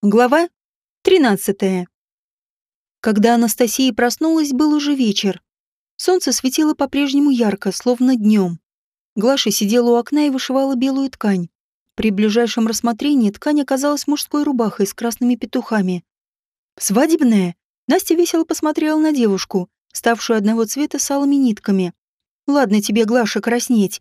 Глава 13. Когда Анастасия проснулась, был уже вечер. Солнце светило по-прежнему ярко, словно днем. Глаша сидела у окна и вышивала белую ткань. При ближайшем рассмотрении ткань оказалась мужской рубахой с красными петухами. «Свадебная?» Настя весело посмотрела на девушку, ставшую одного цвета с алыми нитками. «Ладно тебе, Глаша, краснеть.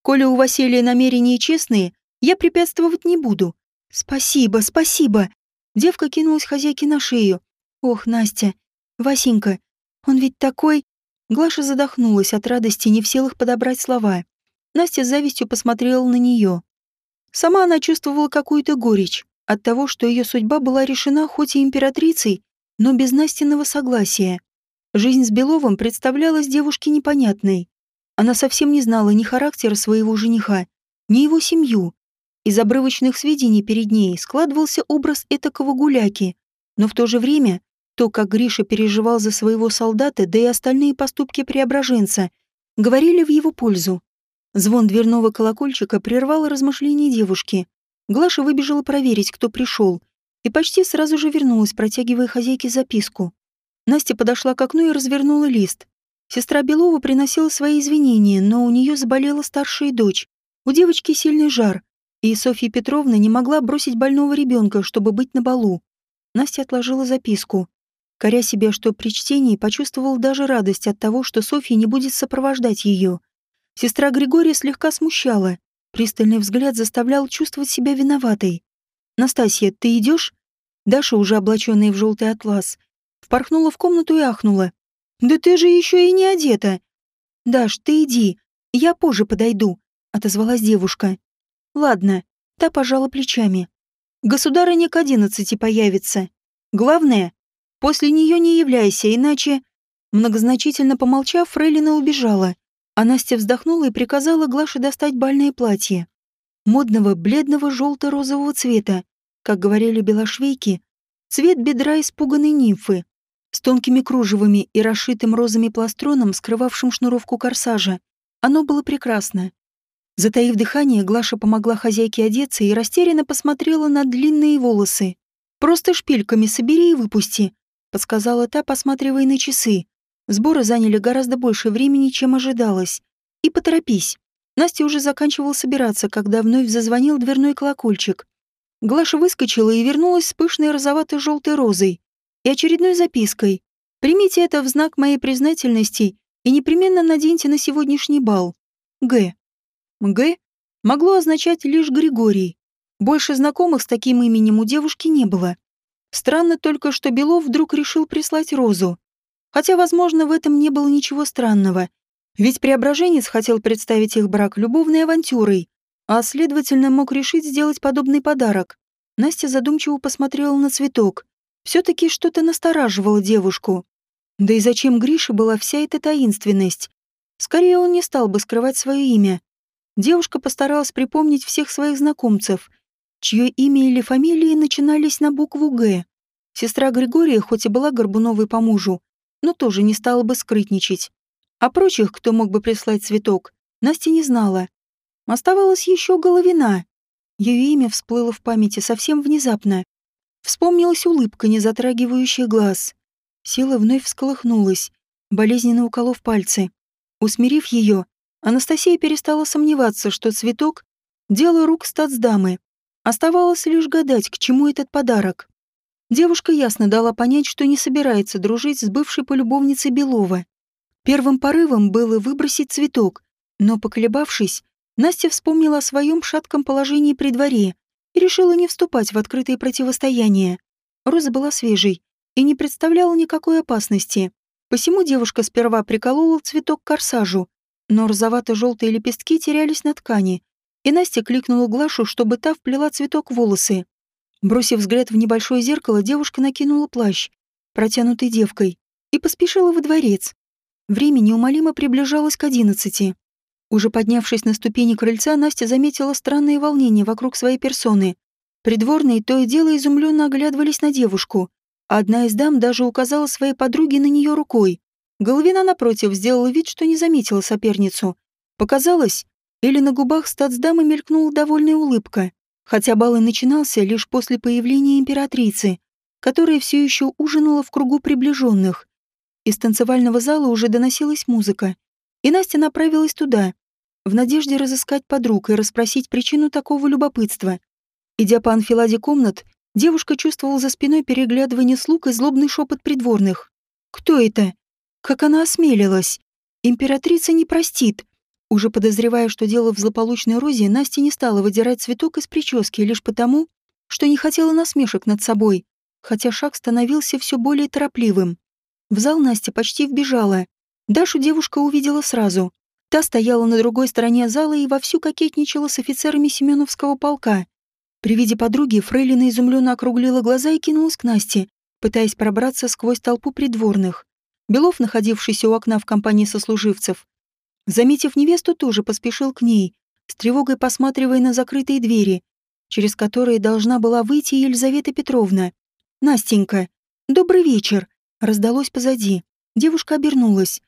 Коли у Василия намерения честные, я препятствовать не буду. «Спасибо, спасибо!» Девка кинулась хозяйке на шею. «Ох, Настя! Васенька! Он ведь такой...» Глаша задохнулась от радости, не в силах подобрать слова. Настя с завистью посмотрела на нее. Сама она чувствовала какую-то горечь от того, что ее судьба была решена хоть и императрицей, но без Настиного согласия. Жизнь с Беловым представлялась девушке непонятной. Она совсем не знала ни характера своего жениха, ни его семью, из обрывочных сведений перед ней складывался образ этакого гуляки, но в то же время то, как Гриша переживал за своего солдата, да и остальные поступки преображенца, говорили в его пользу. Звон дверного колокольчика прервал размышления девушки. Глаша выбежала проверить, кто пришел, и почти сразу же вернулась, протягивая хозяйке записку. Настя подошла к окну и развернула лист. Сестра Белова приносила свои извинения, но у нее заболела старшая дочь. У девочки сильный жар, и Софья Петровна не могла бросить больного ребенка, чтобы быть на балу. Настя отложила записку, коря себе, что при чтении почувствовал даже радость от того, что Софья не будет сопровождать ее. Сестра Григория слегка смущала. Пристальный взгляд заставлял чувствовать себя виноватой. «Настасья, ты идешь? Даша, уже облаченная в желтый атлас, впорхнула в комнату и ахнула. «Да ты же еще и не одета!» «Даш, ты иди, я позже подойду», — отозвалась девушка. Ладно, та пожала плечами. Государыня к одиннадцати появится. Главное, после нее не являйся, иначе... Многозначительно помолчав, Фрейлина убежала, а Настя вздохнула и приказала Глаше достать бальное платье. Модного, бледного желто-розового цвета, как говорили белошвейки, цвет бедра испуганной нимфы, с тонкими кружевами и расшитым розами пластроном, скрывавшим шнуровку корсажа. Оно было прекрасно. Затаив дыхание, Глаша помогла хозяйке одеться и растерянно посмотрела на длинные волосы. «Просто шпильками собери и выпусти», — подсказала та, посматривая на часы. Сборы заняли гораздо больше времени, чем ожидалось. «И поторопись». Настя уже заканчивала собираться, когда вновь зазвонил дверной колокольчик. Глаша выскочила и вернулась с пышной розовато-желтой розой и очередной запиской. «Примите это в знак моей признательности и непременно наденьте на сегодняшний бал. Г. Г могло означать лишь Григорий. Больше знакомых с таким именем у девушки не было. Странно только, что Белов вдруг решил прислать Розу. Хотя, возможно, в этом не было ничего странного. Ведь преображенец хотел представить их брак любовной авантюрой, а, следовательно, мог решить сделать подобный подарок. Настя задумчиво посмотрела на цветок. Все-таки что-то настораживало девушку. Да и зачем Грише была вся эта таинственность? Скорее, он не стал бы скрывать свое имя. Девушка постаралась припомнить всех своих знакомцев, чье имя или фамилии начинались на букву «Г». Сестра Григория, хоть и была Горбуновой по мужу, но тоже не стала бы скрытничать. А прочих, кто мог бы прислать цветок, Настя не знала. Оставалась еще Головина. Ее имя всплыло в памяти совсем внезапно. Вспомнилась улыбка, не затрагивающая глаз. Сила вновь всколыхнулась, болезненно уколов пальцы. Усмирив ее, Анастасия перестала сомневаться, что цветок — дело рук стацдамы. Оставалось лишь гадать, к чему этот подарок. Девушка ясно дала понять, что не собирается дружить с бывшей полюбовницей Белова. Первым порывом было выбросить цветок, но, поколебавшись, Настя вспомнила о своем шатком положении при дворе и решила не вступать в открытое противостояние. Роза была свежей и не представляла никакой опасности. Посему девушка сперва приколола цветок к корсажу, но розовато-желтые лепестки терялись на ткани, и Настя кликнула Глашу, чтобы та вплела цветок в волосы. Бросив взгляд в небольшое зеркало, девушка накинула плащ, протянутый девкой, и поспешила во дворец. Время неумолимо приближалось к одиннадцати. Уже поднявшись на ступени крыльца, Настя заметила странное волнение вокруг своей персоны. Придворные то и дело изумленно оглядывались на девушку, а одна из дам даже указала своей подруге на нее рукой. Головина, напротив, сделала вид, что не заметила соперницу. Показалось, или на губах стацдамы мелькнула довольная улыбка. Хотя бал и начинался лишь после появления императрицы, которая все еще ужинала в кругу приближенных. Из танцевального зала уже доносилась музыка, и Настя направилась туда, в надежде разыскать подруг и расспросить причину такого любопытства. Идя по анфиладе комнат, девушка чувствовала за спиной переглядывание слуг и злобный шепот придворных. «Кто это? Как она осмелилась? Императрица не простит!» Уже подозревая, что дело в злополучной розе, Настя не стала выдирать цветок из прически лишь потому, что не хотела насмешек над собой, хотя шаг становился все более торопливым. В зал Настя почти вбежала. Дашу девушка увидела сразу. Та стояла на другой стороне зала и вовсю кокетничала с офицерами Семеновского полка. При виде подруги Фрейлина изумленно округлила глаза и кинулась к Насте, пытаясь пробраться сквозь толпу придворных. Белов, находившийся у окна в компании сослуживцев, заметив невесту, тоже поспешил к ней, с тревогой посматривая на закрытые двери, через которые должна была выйти Елизавета Петровна. «Настенька, добрый вечер!» раздалось позади. Девушка обернулась.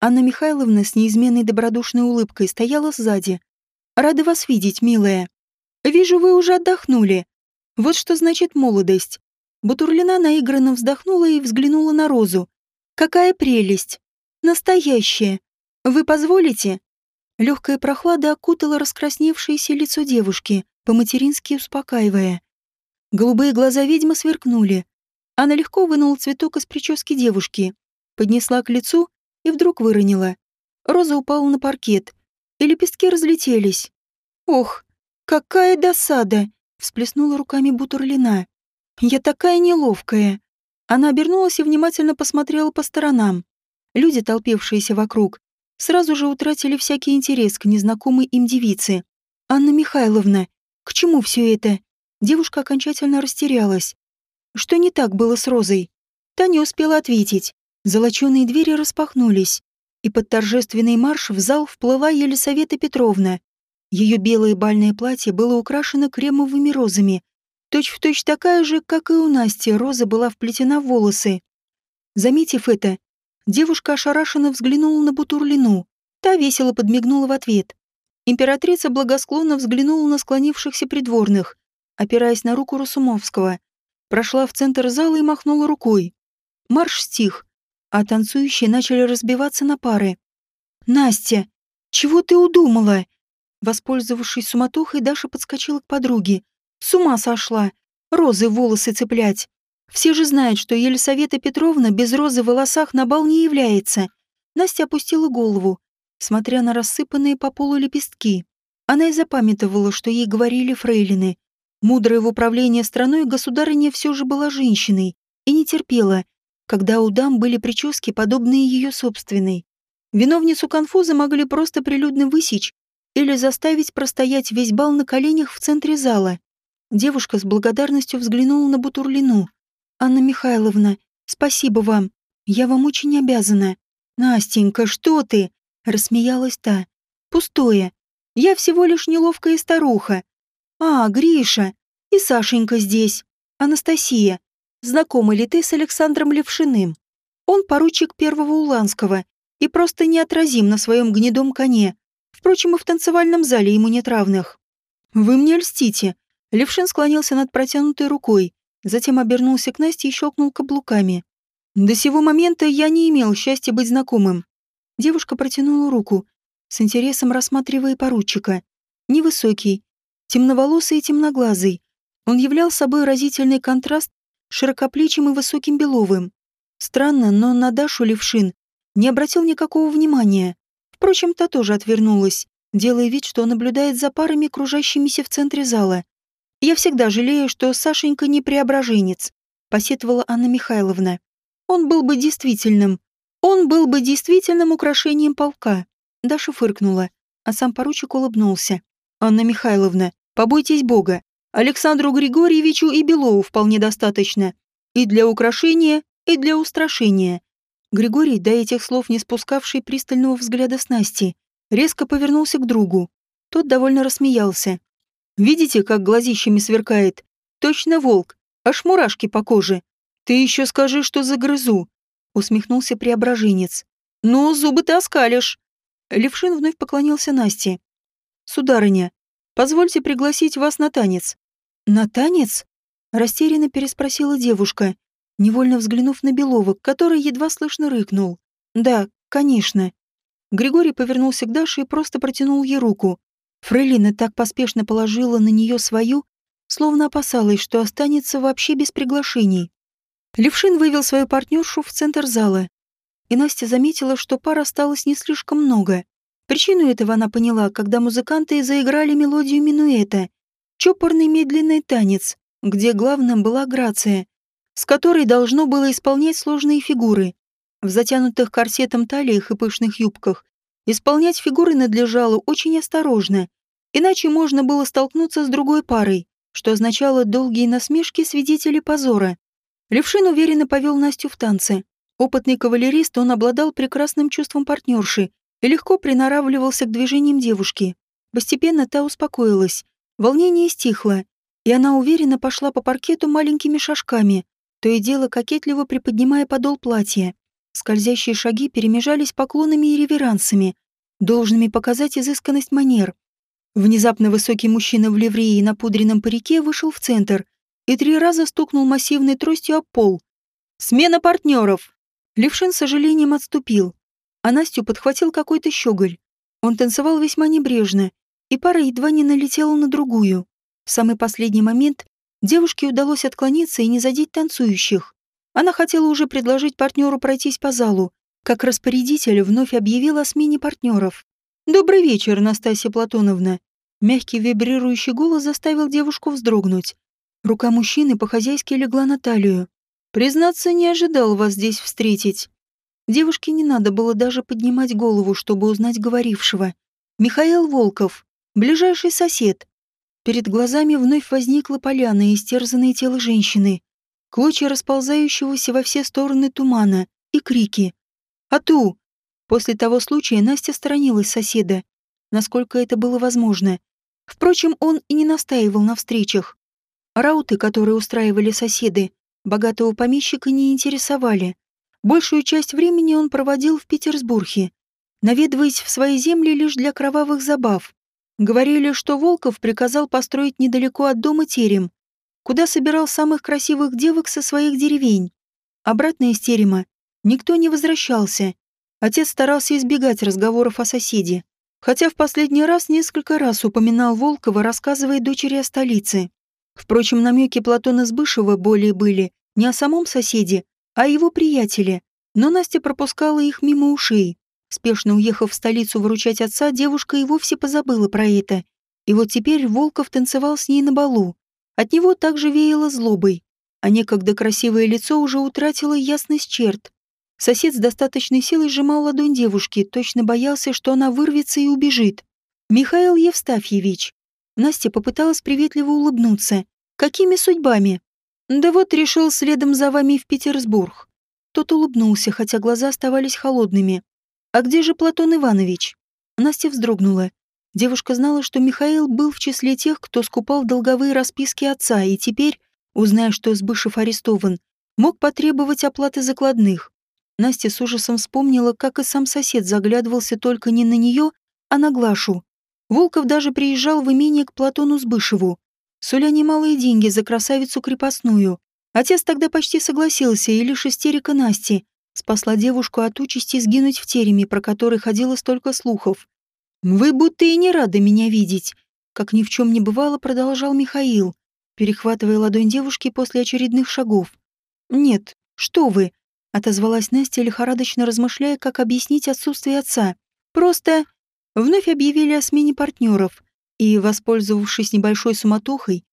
Анна Михайловна с неизменной добродушной улыбкой стояла сзади. «Рада вас видеть, милая. Вижу, вы уже отдохнули. Вот что значит молодость». Бутурлина наигранно вздохнула и взглянула на Розу. «Какая прелесть! Настоящая! Вы позволите?» Легкая прохлада окутала раскрасневшееся лицо девушки, по-матерински успокаивая. Голубые глаза ведьмы сверкнули. Она легко вынула цветок из прически девушки, поднесла к лицу и вдруг выронила. Роза упала на паркет, и лепестки разлетелись. «Ох, какая досада!» — всплеснула руками Бутурлина. «Я такая неловкая!» Она обернулась и внимательно посмотрела по сторонам. Люди, толпившиеся вокруг, сразу же утратили всякий интерес к незнакомой им девице. «Анна Михайловна, к чему все это?» Девушка окончательно растерялась. Что не так было с Розой? Та не успела ответить. Золоченые двери распахнулись, и под торжественный марш в зал вплыла Елисавета Петровна. Ее белое бальное платье было украшено кремовыми розами. Точь-в-точь точь такая же, как и у Насти, роза была вплетена в волосы. Заметив это, девушка ошарашенно взглянула на Бутурлину. Та весело подмигнула в ответ. Императрица благосклонно взглянула на склонившихся придворных, опираясь на руку Русумовского. Прошла в центр зала и махнула рукой. Марш стих, а танцующие начали разбиваться на пары. «Настя, чего ты удумала?» Воспользовавшись суматохой, Даша подскочила к подруге. «С ума сошла! Розы в волосы цеплять! Все же знают, что Елисавета Петровна без розы в волосах на бал не является». Настя опустила голову, смотря на рассыпанные по полу лепестки. Она и запамятовала, что ей говорили фрейлины. Мудрая в управлении страной государыня все же была женщиной и не терпела, когда у дам были прически, подобные ее собственной. Виновницу конфуза могли просто прилюдно высечь или заставить простоять весь бал на коленях в центре зала. Девушка с благодарностью взглянула на Бутурлину. «Анна Михайловна, спасибо вам. Я вам очень обязана». «Настенька, что ты?» — рассмеялась та. «Пустое. Я всего лишь неловкая старуха. А, Гриша. И Сашенька здесь. Анастасия. Знакомы ли ты с Александром Левшиным? Он поручик первого Уланского и просто неотразим на своем гнедом коне. Впрочем, и в танцевальном зале ему нет равных. Вы мне льстите. Левшин склонился над протянутой рукой, затем обернулся к Насте и щелкнул каблуками. До сего момента я не имел счастья быть знакомым. Девушка протянула руку, с интересом рассматривая поручика. Невысокий, темноволосый и темноглазый. Он являл собой разительный контраст широкоплечим и высоким Беловым. Странно, но на Дашу Левшин не обратил никакого внимания. Впрочем, та тоже отвернулась, делая вид, что наблюдает за парами, кружащимися в центре зала. «Я всегда жалею, что Сашенька не преображенец», — посетовала Анна Михайловна. «Он был бы действительным. Он был бы действительным украшением полка». Даша фыркнула, а сам поручик улыбнулся. «Анна Михайловна, побойтесь Бога. Александру Григорьевичу и Белову вполне достаточно. И для украшения, и для устрашения». Григорий, до этих слов не спускавший пристального взгляда с Настей, резко повернулся к другу. Тот довольно рассмеялся. «Видите, как глазищами сверкает? Точно волк, аж мурашки по коже. Ты еще скажи, что загрызу», — усмехнулся преображенец. «Ну, зубы ты оскалишь». Левшин вновь поклонился Насте. «Сударыня, позвольте пригласить вас на танец. «На танец?» — растерянно переспросила девушка, невольно взглянув на Белова, который едва слышно рыкнул. «Да, конечно». Григорий повернулся к Даше и просто протянул ей руку. Фрейлина так поспешно положила на нее свою, словно опасалась, что останется вообще без приглашений. Левшин вывел свою партнершу в центр зала, и Настя заметила, что пар осталось не слишком много. Причину этого она поняла, когда музыканты заиграли мелодию минуэта, чопорный медленный танец, где главным была грация, с которой должно было исполнять сложные фигуры. В затянутых корсетом талиях и пышных юбках исполнять фигуры надлежало очень осторожно, иначе можно было столкнуться с другой парой, что означало долгие насмешки свидетелей позора. Левшин уверенно повел Настю в танце. Опытный кавалерист, он обладал прекрасным чувством партнерши и легко приноравливался к движениям девушки. Постепенно та успокоилась. Волнение стихло, и она уверенно пошла по паркету маленькими шажками, то и дело кокетливо приподнимая подол платья. Скользящие шаги перемежались поклонами и реверансами, должными показать изысканность манер. Внезапно высокий мужчина в ливрее и на пудренном парике вышел в центр и три раза стукнул массивной тростью об пол. «Смена партнеров!» Левшин с сожалением отступил, а Настю подхватил какой-то щеголь. Он танцевал весьма небрежно, и пара едва не налетела на другую. В самый последний момент девушке удалось отклониться и не задеть танцующих. Она хотела уже предложить партнеру пройтись по залу, как распорядитель вновь объявил о смене партнеров. «Добрый вечер, Настасья Платоновна». Мягкий вибрирующий голос заставил девушку вздрогнуть. Рука мужчины по-хозяйски легла на талию. Признаться, не ожидал вас здесь встретить. Девушке не надо было даже поднимать голову, чтобы узнать говорившего. Михаил Волков, ближайший сосед. Перед глазами вновь возникла поляна и истерзанное тело женщины, клочья расползающегося во все стороны тумана и крики. «Ату!» После того случая Настя сторонилась соседа, насколько это было возможно. Впрочем, он и не настаивал на встречах. Рауты, которые устраивали соседы, богатого помещика не интересовали. Большую часть времени он проводил в Петербурге, наведываясь в свои земли лишь для кровавых забав. Говорили, что Волков приказал построить недалеко от дома терем, куда собирал самых красивых девок со своих деревень. Обратно из терема никто не возвращался. Отец старался избегать разговоров о соседе, хотя в последний раз несколько раз упоминал Волкова, рассказывая дочери о столице. Впрочем, намеки Платона Сбышева более были не о самом соседе, а о его приятеле, но Настя пропускала их мимо ушей. Спешно уехав в столицу выручать отца, девушка и вовсе позабыла про это. И вот теперь Волков танцевал с ней на балу. От него также веяло злобой, а некогда красивое лицо уже утратило ясность черт. Сосед с достаточной силой сжимал ладонь девушки, точно боялся, что она вырвется и убежит. «Михаил Евстафьевич», Настя попыталась приветливо улыбнуться. «Какими судьбами?» «Да вот решил следом за вами в Петербург». Тот улыбнулся, хотя глаза оставались холодными. «А где же Платон Иванович?» Настя вздрогнула. Девушка знала, что Михаил был в числе тех, кто скупал долговые расписки отца, и теперь, узная, что Сбышев арестован, мог потребовать оплаты закладных. Настя с ужасом вспомнила, как и сам сосед заглядывался только не на нее, а на Глашу. Волков даже приезжал в имение к Платону Сбышеву, суля немалые деньги за красавицу крепостную. Отец тогда почти согласился, и лишь истерика Насти спасла девушку от участи сгинуть в тереме, про который ходило столько слухов. «Вы будто и не рады меня видеть», как ни в чем не бывало, продолжал Михаил, перехватывая ладонь девушки после очередных шагов. «Нет, что вы», — отозвалась Настя, лихорадочно размышляя, как объяснить отсутствие отца. «Просто вновь объявили о смене партнеров, и, воспользовавшись небольшой суматохой,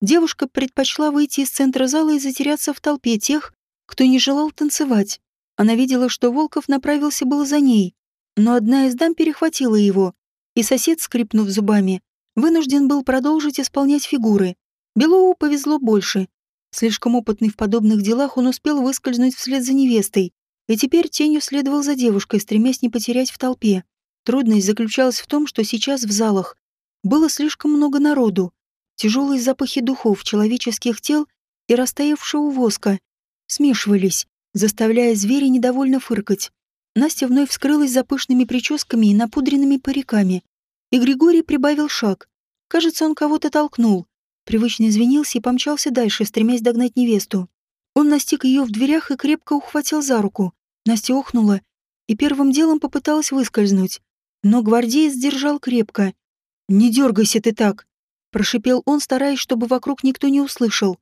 девушка предпочла выйти из центра зала и затеряться в толпе тех, кто не желал танцевать. Она видела, что Волков направился было за ней, но одна из дам перехватила его, и сосед, скрипнув зубами, вынужден был продолжить исполнять фигуры. Белову повезло больше. Слишком опытный в подобных делах, он успел выскользнуть вслед за невестой, и теперь тенью следовал за девушкой, стремясь не потерять в толпе. Трудность заключалась в том, что сейчас в залах было слишком много народу. Тяжелые запахи духов, человеческих тел и растаявшего воска смешивались, заставляя зверя недовольно фыркать. Настя вновь вскрылась за пышными прическами и напудренными париками. И Григорий прибавил шаг. Кажется, он кого-то толкнул. Привычно извинился и помчался дальше, стремясь догнать невесту. Он настиг ее в дверях и крепко ухватил за руку. Настя охнула и первым делом попыталась выскользнуть. Но гвардеец держал крепко. «Не дергайся ты так!» — прошипел он, стараясь, чтобы вокруг никто не услышал.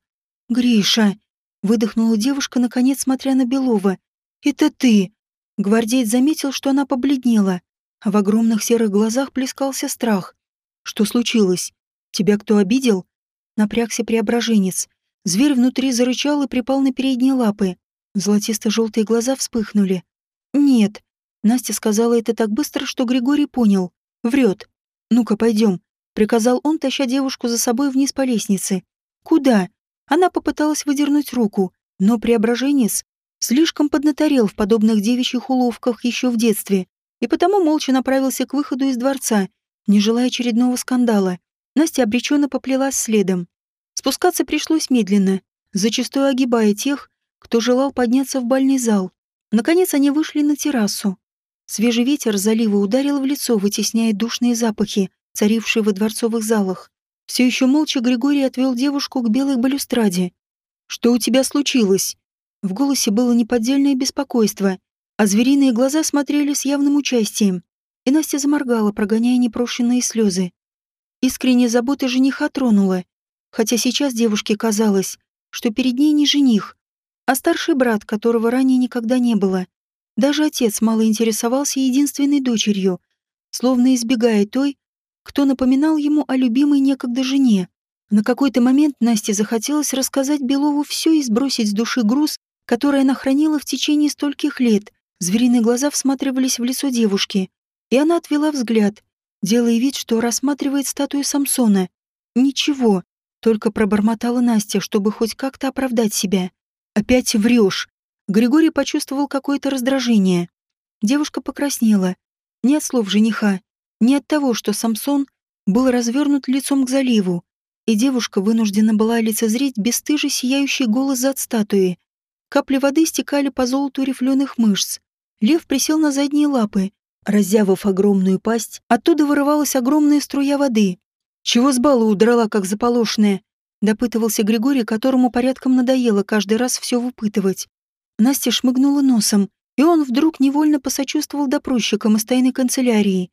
«Гриша!» — выдохнула девушка, наконец смотря на Белова. «Это ты!» Гвардеец заметил, что она побледнела, а в огромных серых глазах плескался страх. «Что случилось? Тебя кто обидел?» Напрягся преображенец. Зверь внутри зарычал и припал на передние лапы. Золотисто-желтые глаза вспыхнули. «Нет». Настя сказала это так быстро, что Григорий понял. Врет. «Ну-ка, пойдем», — приказал он, таща девушку за собой вниз по лестнице. «Куда?» Она попыталась выдернуть руку, но преображенец слишком поднаторел в подобных девичьих уловках еще в детстве и потому молча направился к выходу из дворца, не желая очередного скандала. Настя обреченно поплелась следом. Спускаться пришлось медленно, зачастую огибая тех, кто желал подняться в бальный зал. Наконец они вышли на террасу. Свежий ветер залива ударил в лицо, вытесняя душные запахи, царившие во дворцовых залах. Все еще молча Григорий отвел девушку к белой балюстраде. «Что у тебя случилось?» В голосе было неподдельное беспокойство, а звериные глаза смотрели с явным участием. И Настя заморгала, прогоняя непрошенные слезы. Искренняя забота жениха тронула, хотя сейчас девушке казалось, что перед ней не жених, а старший брат, которого ранее никогда не было. Даже отец мало интересовался единственной дочерью, словно избегая той, кто напоминал ему о любимой некогда жене. На какой-то момент Насте захотелось рассказать Белову все и сбросить с души груз, которое она хранила в течение стольких лет. Звериные глаза всматривались в лицо девушки, и она отвела взгляд, делая вид, что рассматривает статую Самсона. Ничего, только пробормотала Настя, чтобы хоть как-то оправдать себя. Опять врешь. Григорий почувствовал какое-то раздражение. Девушка покраснела. Не от слов жениха, не от того, что Самсон был развернут лицом к заливу, и девушка вынуждена была лицезреть бесстыжий сияющий голос за статуи, Капли воды стекали по золоту рифленых мышц. Лев присел на задние лапы. Разъявив огромную пасть, оттуда вырывалась огромная струя воды. «Чего с бала удрала, как заполошная?» — допытывался Григорий, которому порядком надоело каждый раз все выпытывать. Настя шмыгнула носом, и он вдруг невольно посочувствовал допросчикам из тайной канцелярии.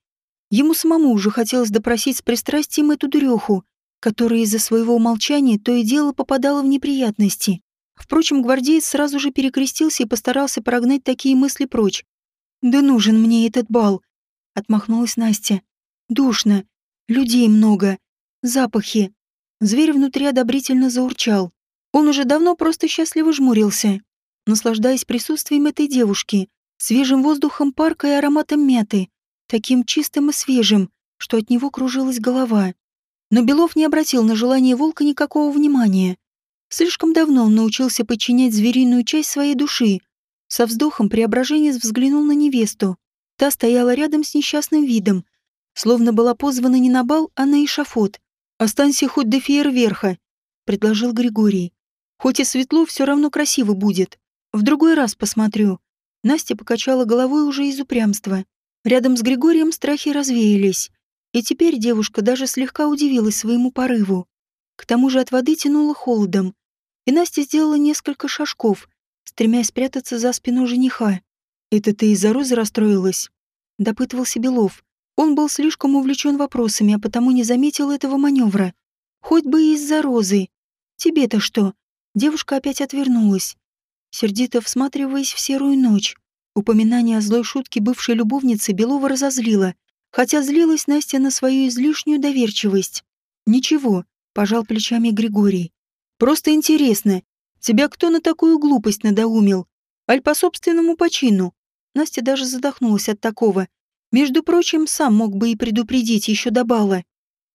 Ему самому уже хотелось допросить с пристрастием эту дуреху, которая из-за своего молчания то и дело попадала в неприятности. Впрочем, гвардеец сразу же перекрестился и постарался прогнать такие мысли прочь. «Да нужен мне этот бал!» — отмахнулась Настя. «Душно. Людей много. Запахи». Зверь внутри одобрительно заурчал. Он уже давно просто счастливо жмурился, наслаждаясь присутствием этой девушки, свежим воздухом парка и ароматом мяты, таким чистым и свежим, что от него кружилась голова. Но Белов не обратил на желание волка никакого внимания. Слишком давно он научился подчинять звериную часть своей души. Со вздохом преображенец взглянул на невесту. Та стояла рядом с несчастным видом, словно была позвана не на бал, а на эшафот. «Останься хоть до фейерверха», — предложил Григорий. «Хоть и светло, все равно красиво будет. В другой раз посмотрю». Настя покачала головой уже из упрямства. Рядом с Григорием страхи развеялись. И теперь девушка даже слегка удивилась своему порыву. К тому же от воды тянуло холодом, и Настя сделала несколько шажков, стремясь спрятаться за спину жениха. «Это ты из-за розы расстроилась?» — допытывался Белов. Он был слишком увлечен вопросами, а потому не заметил этого маневра. «Хоть бы и из-за розы. Тебе-то что?» Девушка опять отвернулась, сердито всматриваясь в серую ночь. Упоминание о злой шутке бывшей любовницы Белова разозлило, хотя злилась Настя на свою излишнюю доверчивость. «Ничего», — пожал плечами Григорий. Просто интересно, тебя кто на такую глупость надоумил? Аль по собственному почину?» Настя даже задохнулась от такого. Между прочим, сам мог бы и предупредить еще до бала.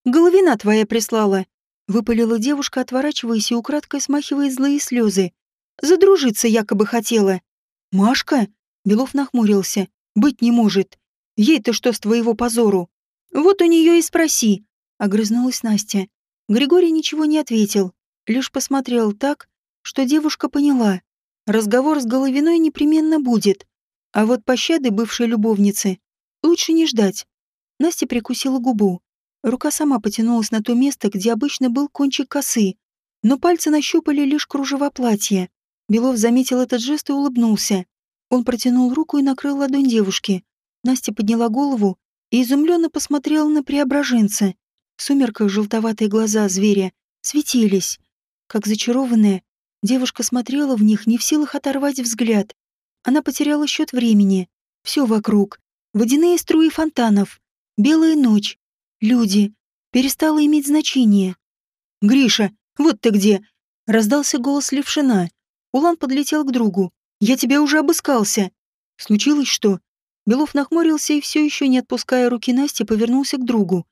«Головина твоя прислала», — выпалила девушка, отворачиваясь и украдкой смахивая злые слезы. «Задружиться якобы хотела». «Машка?» — Белов нахмурился. «Быть не может. Ей-то что с твоего позору?» «Вот у нее и спроси», — огрызнулась Настя. Григорий ничего не ответил, лишь посмотрел так, что девушка поняла. Разговор с Головиной непременно будет, а вот пощады бывшей любовницы лучше не ждать. Настя прикусила губу. Рука сама потянулась на то место, где обычно был кончик косы, но пальцы нащупали лишь кружева платья. Белов заметил этот жест и улыбнулся. Он протянул руку и накрыл ладонь девушки. Настя подняла голову и изумленно посмотрела на преображенца. В сумерках желтоватые глаза зверя светились. Как зачарованная, девушка смотрела в них, не в силах оторвать взгляд. Она потеряла счет времени. Все вокруг. Водяные струи фонтанов. Белая ночь. Люди. Перестало иметь значение. «Гриша, вот ты где!» Раздался голос Левшина. Улан подлетел к другу. «Я тебя уже обыскался!» «Случилось что?» Белов нахмурился и все еще не отпуская руки Насти, повернулся к другу.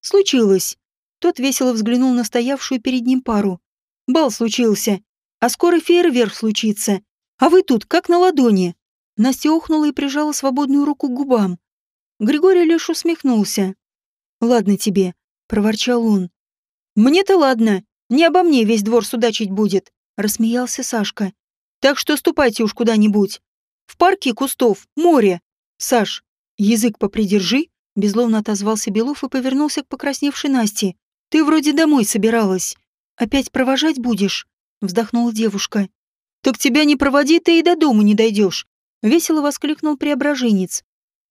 «Случилось!» Тот весело взглянул на стоявшую перед ним пару. «Бал случился, а скоро фейерверк случится. А вы тут, как на ладони!» Настя охнула и прижала свободную руку к губам. Григорий лишь усмехнулся. «Ладно тебе», — проворчал он. «Мне-то ладно. Не обо мне весь двор судачить будет», — рассмеялся Сашка. «Так что ступайте уж куда-нибудь. В парке кустов, море. Саш, язык попридержи», — безловно отозвался Белов и повернулся к покрасневшей Насте. «Ты вроде домой собиралась. Опять провожать будешь?» — вздохнула девушка. «Так тебя не проводи, ты и до дома не дойдешь», — весело воскликнул преображенец.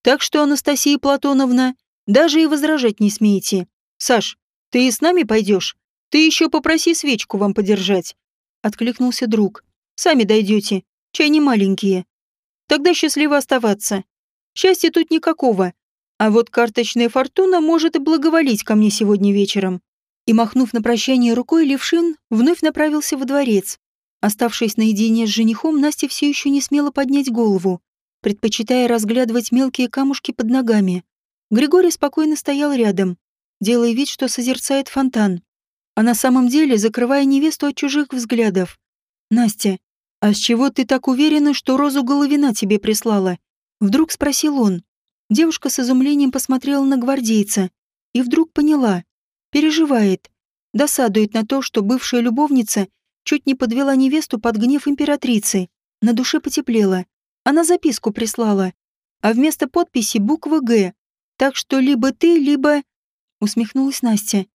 «Так что, Анастасия Платоновна, даже и возражать не смеете. Саш, ты и с нами пойдешь? Ты еще попроси свечку вам подержать. Откликнулся друг. Сами дойдете. Чай не маленькие. Тогда счастливо оставаться. Счастья тут никакого. А вот карточная фортуна может и благоволить ко мне сегодня вечером. И, махнув на прощание рукой, Левшин вновь направился во дворец. Оставшись наедине с женихом, Настя все еще не смела поднять голову, предпочитая разглядывать мелкие камушки под ногами. Григорий спокойно стоял рядом, делая вид, что созерцает фонтан, а на самом деле закрывая невесту от чужих взглядов. «Настя, а с чего ты так уверена, что Розу Головина тебе прислала?» Вдруг спросил он. Девушка с изумлением посмотрела на гвардейца и вдруг поняла. Переживает. Досадует на то, что бывшая любовница чуть не подвела невесту под гнев императрицы. На душе потеплело. Она записку прислала. А вместо подписи буква «Г», так что либо ты, либо...» Усмехнулась Настя.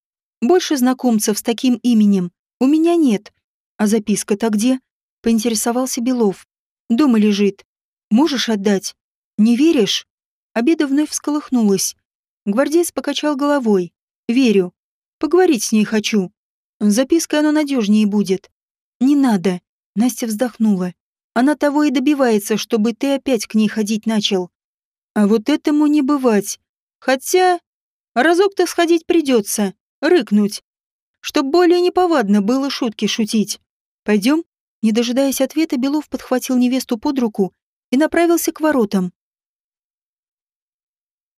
«Больше знакомцев с таким именем у меня нет. А записка-то где?» Поинтересовался Белов. «Дома лежит. Можешь отдать? Не веришь?» Обеда вновь всколыхнулась. Гвардеец покачал головой. «Верю. Поговорить с ней хочу. Записка оно надежнее будет». «Не надо», — Настя вздохнула. «Она того и добивается, чтобы ты опять к ней ходить начал». «А вот этому не бывать. Хотя разок-то сходить придется, рыкнуть, чтоб более неповадно было шутки шутить. Пойдем? Не дожидаясь ответа, Белов подхватил невесту под руку и направился к воротам.